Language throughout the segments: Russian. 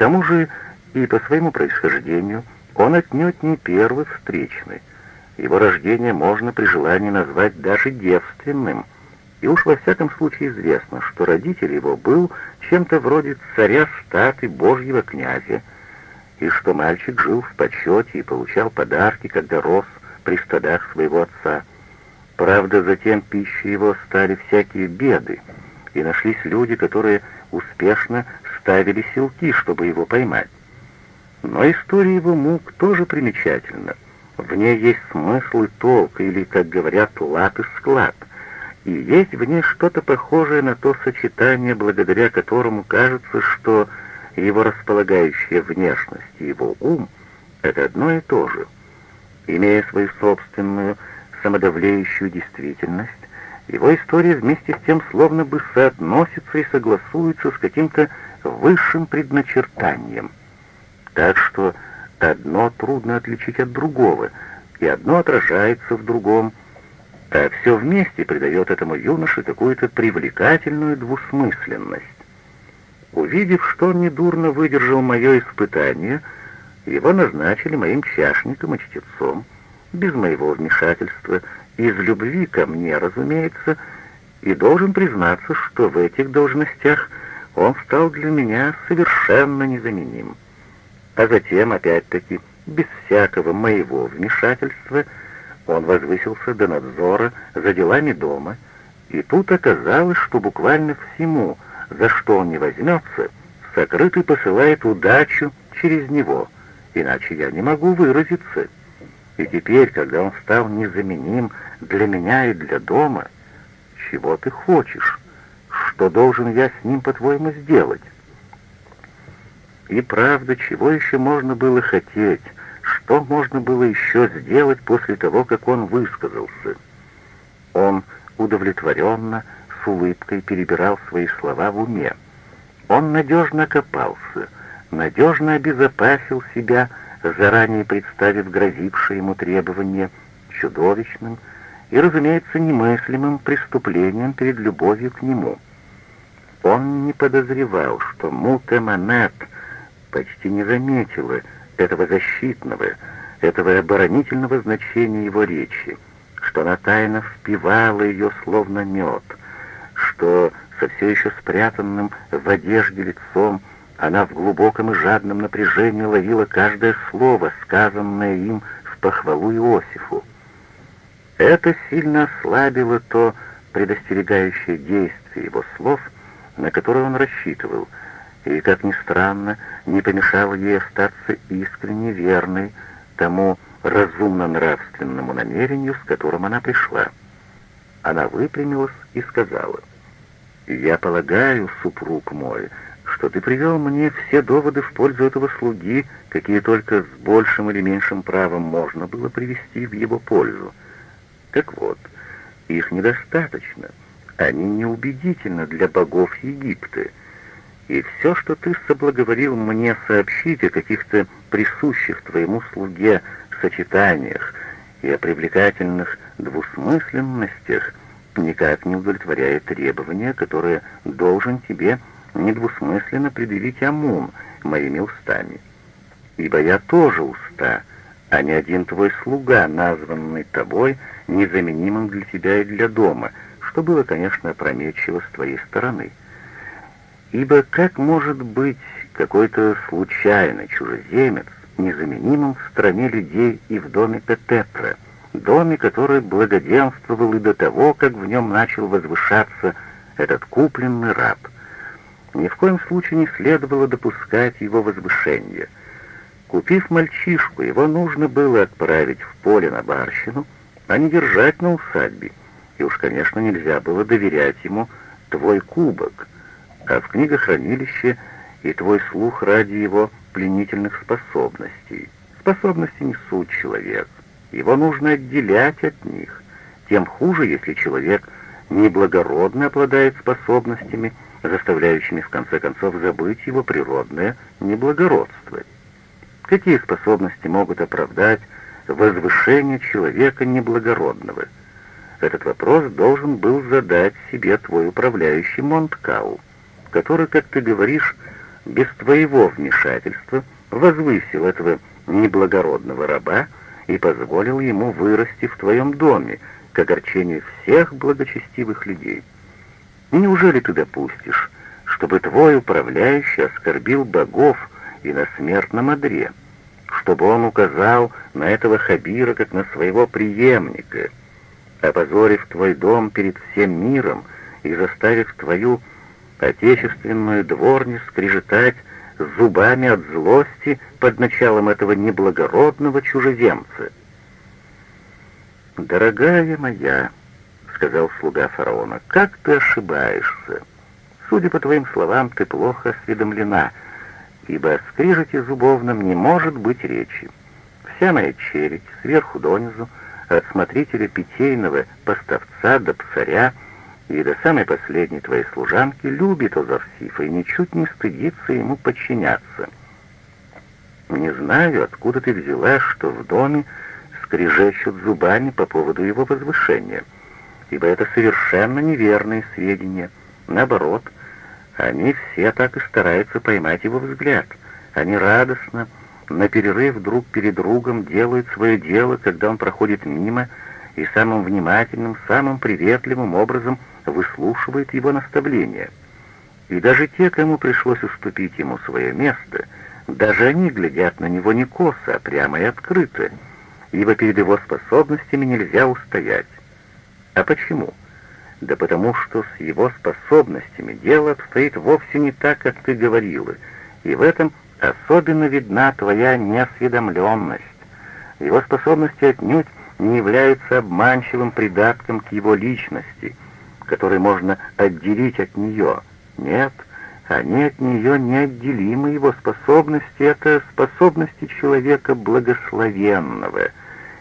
тому же и по своему происхождению он отнюдь не первый встречный. Его рождение можно при желании назвать даже девственным, и уж во всяком случае известно, что родитель его был чем-то вроде царя статы Божьего князя, и что мальчик жил в почете и получал подарки, когда рос при стадах своего отца. Правда, затем пищей его стали всякие беды, и нашлись люди, которые успешно ставили силки, чтобы его поймать. Но история его мук тоже примечательна. В ней есть смысл и толк, или, как говорят, лад и склад. И есть в ней что-то похожее на то сочетание, благодаря которому кажется, что его располагающая внешность и его ум — это одно и то же. Имея свою собственную самодавлеющую действительность, его история вместе с тем словно бы соотносится и согласуется с каким-то высшим предначертанием. Так что одно трудно отличить от другого, и одно отражается в другом, а все вместе придает этому юноше какую-то привлекательную двусмысленность. Увидев, что он недурно выдержал мое испытание, его назначили моим чашником и чтецом, без моего вмешательства, из любви ко мне, разумеется, и должен признаться, что в этих должностях он стал для меня совершенно незаменим. А затем, опять-таки, без всякого моего вмешательства, он возвысился до надзора за делами дома, и тут оказалось, что буквально всему, за что он не возьмется, сокрытый посылает удачу через него, иначе я не могу выразиться. И теперь, когда он стал незаменим для меня и для дома, чего ты хочешь? Что должен я с ним, по-твоему, сделать? И правда, чего еще можно было хотеть? Что можно было еще сделать после того, как он высказался? Он удовлетворенно, с улыбкой перебирал свои слова в уме. Он надежно копался, надежно обезопасил себя, заранее представив грозившее ему требование чудовищным и, разумеется, немыслимым преступлением перед любовью к нему. Он не подозревал, что Мута Манет почти не заметила этого защитного, этого оборонительного значения его речи, что она тайно впивала ее словно мед, что со все еще спрятанным в одежде лицом она в глубоком и жадном напряжении ловила каждое слово, сказанное им в похвалу Иосифу. Это сильно ослабило то предостерегающее действие его слов, на которое он рассчитывал, и, как ни странно, не помешало ей остаться искренне верной тому разумно-нравственному намерению, с которым она пришла. Она выпрямилась и сказала, «Я полагаю, супруг мой, что ты привел мне все доводы в пользу этого слуги, какие только с большим или меньшим правом можно было привести в его пользу. Так вот, их недостаточно, они неубедительны для богов Египта, и все, что ты соблаговорил мне сообщить о каких-то присущих твоему слуге сочетаниях и о привлекательных двусмысленностях, никак не удовлетворяет требования, которые должен тебе недвусмысленно предъявить Амун моими устами. Ибо я тоже уста, а не один твой слуга, названный тобой незаменимым для тебя и для дома, что было, конечно, опрометчиво с твоей стороны. Ибо как может быть какой-то случайный чужеземец незаменимым в стране людей и в доме Пететра, доме, который благоденствовал и до того, как в нем начал возвышаться этот купленный раб — ни в коем случае не следовало допускать его возвышения. Купив мальчишку, его нужно было отправить в поле на барщину, а не держать на усадьбе. И уж, конечно, нельзя было доверять ему твой кубок, а в книгохранилище и твой слух ради его пленительных способностей. Способности не суть человек. Его нужно отделять от них. Тем хуже, если человек неблагородно обладает способностями, заставляющими в конце концов забыть его природное неблагородство. Какие способности могут оправдать возвышение человека неблагородного? Этот вопрос должен был задать себе твой управляющий Монткау, который, как ты говоришь, без твоего вмешательства возвысил этого неблагородного раба и позволил ему вырасти в твоем доме, к огорчению всех благочестивых людей. Неужели ты допустишь, чтобы твой управляющий оскорбил богов и на смертном одре, чтобы он указал на этого Хабира как на своего преемника, опозорив твой дом перед всем миром и заставив твою отечественную дворню скрежетать зубами от злости под началом этого неблагородного чужеземца. «Дорогая моя», — сказал слуга фараона, — «как ты ошибаешься? Судя по твоим словам, ты плохо осведомлена, ибо о скрижете зубовном не может быть речи. Вся моя чередь, сверху донизу, от смотрителя питейного поставца до псаря — и до самой последней твоей служанки любит Озарсифа и ничуть не стыдится ему подчиняться. Не знаю, откуда ты взяла, что в доме скрежещут зубами по поводу его возвышения, ибо это совершенно неверные сведения. Наоборот, они все так и стараются поймать его взгляд. Они радостно, на перерыв друг перед другом делают свое дело, когда он проходит мимо, и самым внимательным, самым приветливым образом выслушивает его наставления. И даже те, кому пришлось уступить ему свое место, даже они глядят на него не косо, а прямо и открыто, ибо перед его способностями нельзя устоять. А почему? Да потому что с его способностями дело обстоит вовсе не так, как ты говорила, и в этом особенно видна твоя неосведомленность. Его способности отнюдь не являются обманчивым придатком к его личности — который можно отделить от нее. Нет, они от нее неотделимы, его способности — это способности человека благословенного,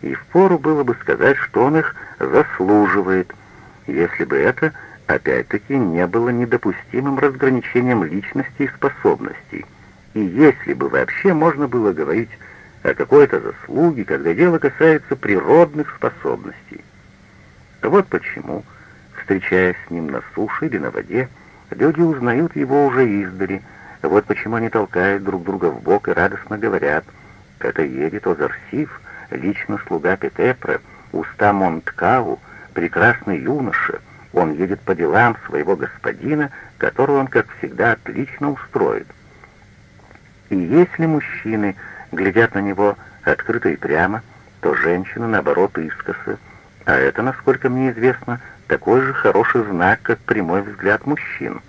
и впору было бы сказать, что он их заслуживает, если бы это, опять-таки, не было недопустимым разграничением личности и способностей, и если бы вообще можно было говорить о какой-то заслуге, когда дело касается природных способностей. Вот почему Встречаясь с ним на суше или на воде, люди узнают его уже издали. Вот почему они толкают друг друга в бок и радостно говорят, «Это едет Озарсив, лично слуга Петепра, уста Монткаву, прекрасный юноша, он едет по делам своего господина, которого он, как всегда, отлично устроит». И если мужчины глядят на него открыто и прямо, то женщины, наоборот, искоса, а это, насколько мне известно, такой же хороший знак, как прямой взгляд мужчин.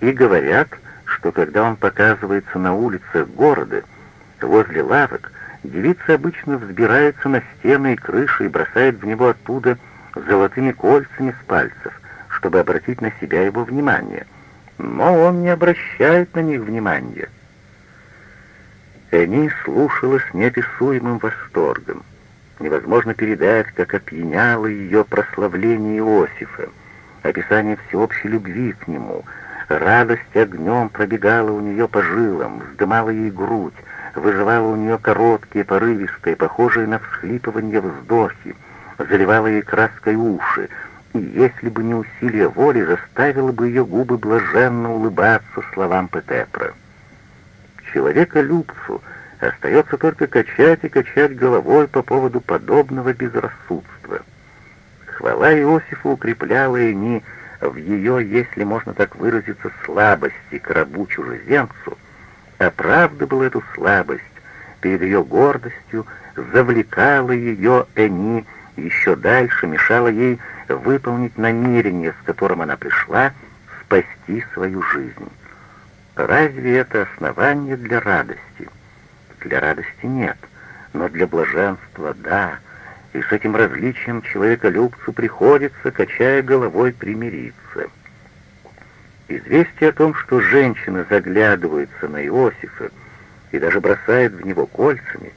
И говорят, что когда он показывается на улицах города, возле лавок, девицы обычно взбираются на стены и крыши и бросают в него оттуда золотыми кольцами с пальцев, чтобы обратить на себя его внимание. Но он не обращает на них внимания. Эни слушала с неописуемым восторгом. Невозможно передать, как опьяняло ее прославление Иосифа, описание всеобщей любви к нему. Радость огнем пробегала у нее по жилам, вздымала ей грудь, выживала у нее короткие, порывистые, похожие на всхлипывание вздохи, заливала ей краской уши, и если бы не усилие воли, заставила бы ее губы блаженно улыбаться словам Петепра. Человека-любцу — Остается только качать и качать головой по поводу подобного безрассудства. Хвала Иосифу укрепляла и не в ее, если можно так выразиться, слабости к рабу-чужеземцу, оправдывала эту слабость перед ее гордостью, завлекала ее Эни еще дальше, мешала ей выполнить намерение, с которым она пришла, спасти свою жизнь. Разве это основание для радости? Для радости нет, но для блаженства — да, и с этим различием человеколюбцу приходится, качая головой, примириться. Известие о том, что женщина заглядывается на Иосифа и даже бросает в него кольцами,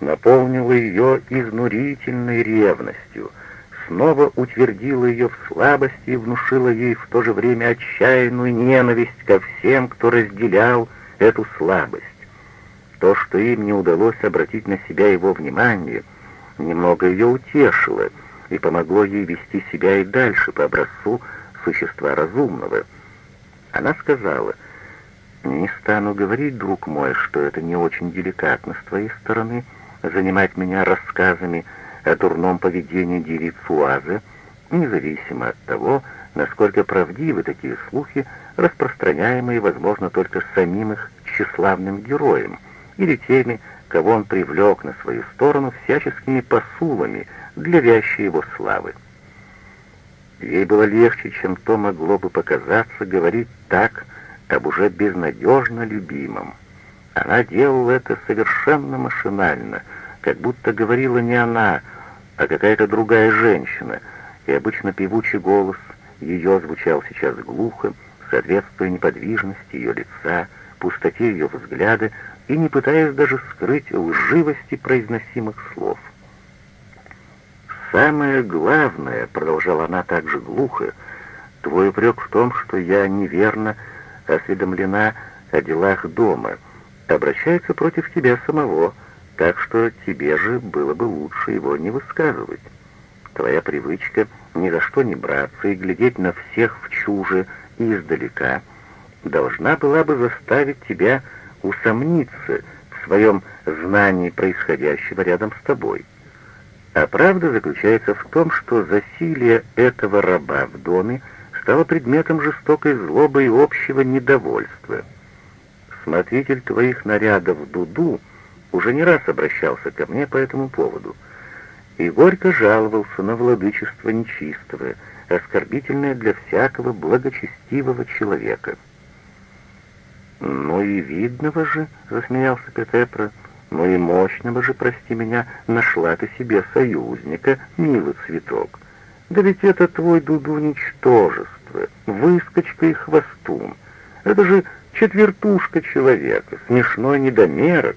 наполнило ее изнурительной ревностью, снова утвердило ее в слабости и внушило ей в то же время отчаянную ненависть ко всем, кто разделял эту слабость. То, что им не удалось обратить на себя его внимание, немного ее утешило и помогло ей вести себя и дальше по образцу существа разумного. Она сказала, Не стану говорить, друг мой, что это не очень деликатно с твоей стороны занимать меня рассказами о дурном поведении девиц Уаза, независимо от того, насколько правдивы такие слухи, распространяемые, возможно, только самим их тщеславным героем или теми, кого он привлек на свою сторону всяческими посулами для вящей его славы. Ей было легче, чем то могло бы показаться, говорить так об уже безнадежно любимом. Она делала это совершенно машинально, как будто говорила не она, а какая-то другая женщина, и обычно певучий голос ее звучал сейчас глухо, соответствуя неподвижности ее лица, пустоте ее взгляда и не пытаясь даже скрыть лживости произносимых слов. «Самое главное», — продолжала она также глухо, — «твой упрек в том, что я неверно осведомлена о делах дома, обращается против тебя самого, так что тебе же было бы лучше его не высказывать. Твоя привычка ни за что не браться и глядеть на всех в чуже и издалека должна была бы заставить тебя усомниться в своем знании происходящего рядом с тобой. А правда заключается в том, что засилие этого раба в доме стало предметом жестокой злобы и общего недовольства. Смотритель твоих нарядов Дуду уже не раз обращался ко мне по этому поводу и горько жаловался на владычество нечистого, оскорбительное для всякого благочестивого человека. «Ну и видного же», — засмеялся Петепра, — но и мощного же, прости меня, нашла ты себе союзника, милый цветок. Да ведь это твой Дуду ничтожество, выскочка и хвостун. Это же четвертушка человека, смешной недомерок.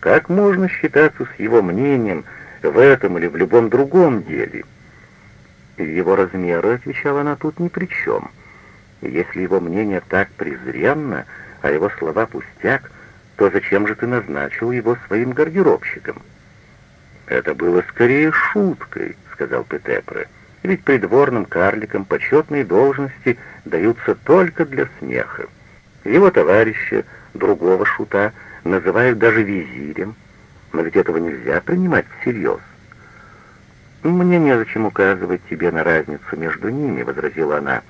Как можно считаться с его мнением в этом или в любом другом деле? Его размеры, отвечала она, тут ни при чем. Если его мнение так презренно, а его слова пустяк, то зачем же ты назначил его своим гардеробщиком?» «Это было скорее шуткой», — сказал Петепре, «ведь придворным карликам почетные должности даются только для смеха. Его товарища, другого шута, называют даже визирем, но ведь этого нельзя принимать всерьез». «Мне незачем указывать тебе на разницу между ними», — возразила она.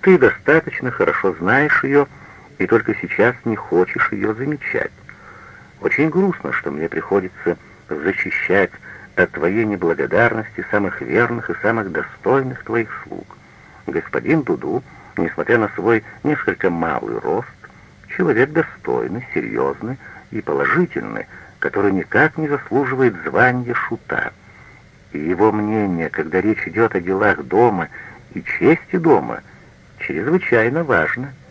«Ты достаточно хорошо знаешь ее, — и только сейчас не хочешь ее замечать. Очень грустно, что мне приходится защищать от твоей неблагодарности самых верных и самых достойных твоих слуг. Господин Дуду, несмотря на свой несколько малый рост, человек достойный, серьезный и положительный, который никак не заслуживает звания шута. И его мнение, когда речь идет о делах дома и чести дома, чрезвычайно важно —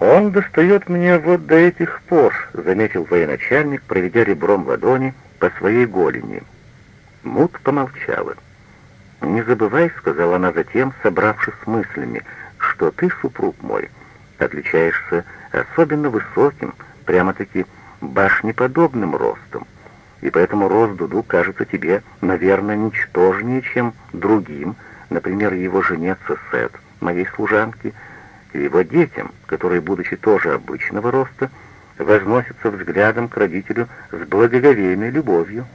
«Он достает меня вот до этих пор», — заметил военачальник, проведя ребром ладони по своей голени. Мут помолчала. «Не забывай», — сказала она затем, собравшись с мыслями, «что ты, супруг мой, отличаешься особенно высоким, прямо-таки башнеподобным ростом, и поэтому рост Дуду кажется тебе, наверное, ничтожнее, чем другим, например, его жене Цесет, моей служанке, — и его детям, которые, будучи тоже обычного роста, возносятся взглядом к родителю с благоговейной любовью.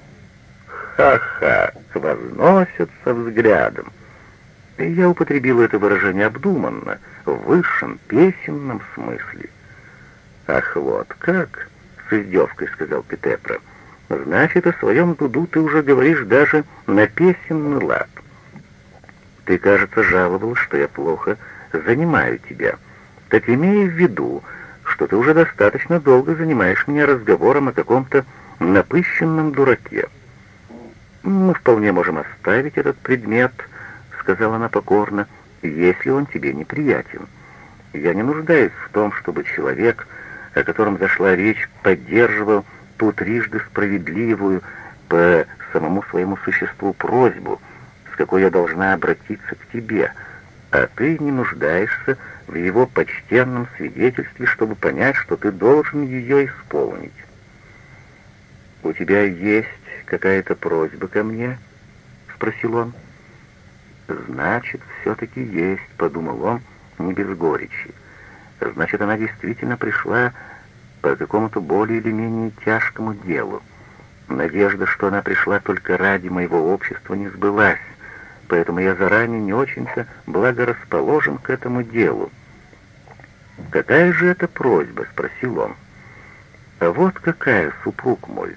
Ха-ха, возносятся взглядом. Я употребил это выражение обдуманно, в высшем песенном смысле. «Ах, вот как!» — с издевкой сказал Петепра. «Значит, о своем дуду ты уже говоришь даже на песенный лад. Ты, кажется, жаловал, что я плохо занимаю тебя. Так имея в виду, что ты уже достаточно долго занимаешь меня разговором о каком-то напыщенном дураке. Мы вполне можем оставить этот предмет, сказала она покорно, если он тебе неприятен. Я не нуждаюсь в том, чтобы человек, о котором зашла речь, поддерживал ту трижды справедливую по самому своему существу просьбу, с какой я должна обратиться к тебе — а ты не нуждаешься в его почтенном свидетельстве, чтобы понять, что ты должен ее исполнить. «У тебя есть какая-то просьба ко мне?» — спросил он. «Значит, все-таки есть», — подумал он, не без горечи. Значит, она действительно пришла по какому-то более или менее тяжкому делу. Надежда, что она пришла только ради моего общества, не сбылась, поэтому я заранее не очень-то благорасположен к этому делу. «Какая же это просьба?» — спросил он. «А вот какая, супруг мой.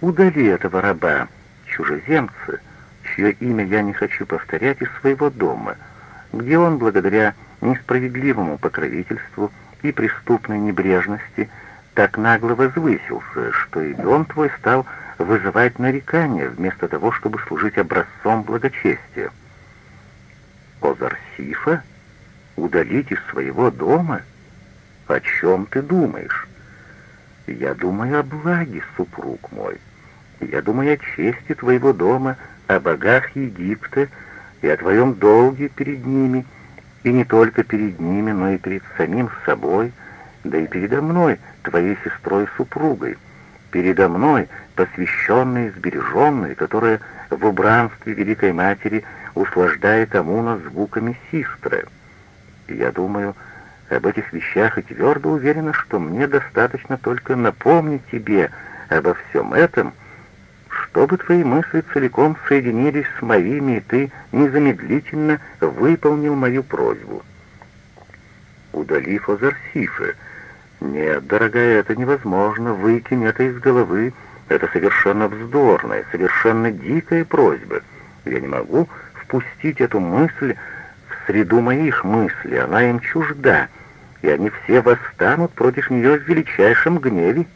Удали этого раба, чужеземца, чье имя я не хочу повторять, из своего дома, где он, благодаря несправедливому покровительству и преступной небрежности, так нагло возвысился, что и дом твой стал вызывать нарекания, вместо того, чтобы служить образцом благочестия. Озарсифа? Удалить из своего дома? О чем ты думаешь? Я думаю о благе, супруг мой. Я думаю о чести твоего дома, о богах Египта и о твоем долге перед ними, и не только перед ними, но и перед самим собой, да и передо мной, твоей сестрой-супругой, передо мной, посвященной и сбереженной, которая в убранстве Великой Матери услаждает Амуна звуками систры. Я думаю об этих вещах и твердо уверена, что мне достаточно только напомнить тебе обо всем этом, чтобы твои мысли целиком соединились с моими, и ты незамедлительно выполнил мою просьбу. Удалив Озарсифы, «Нет, дорогая, это невозможно. Выкинь это из головы. Это совершенно вздорная, совершенно дикая просьба. Я не могу впустить эту мысль в среду моих мыслей. Она им чужда, и они все восстанут против нее в величайшем гневе».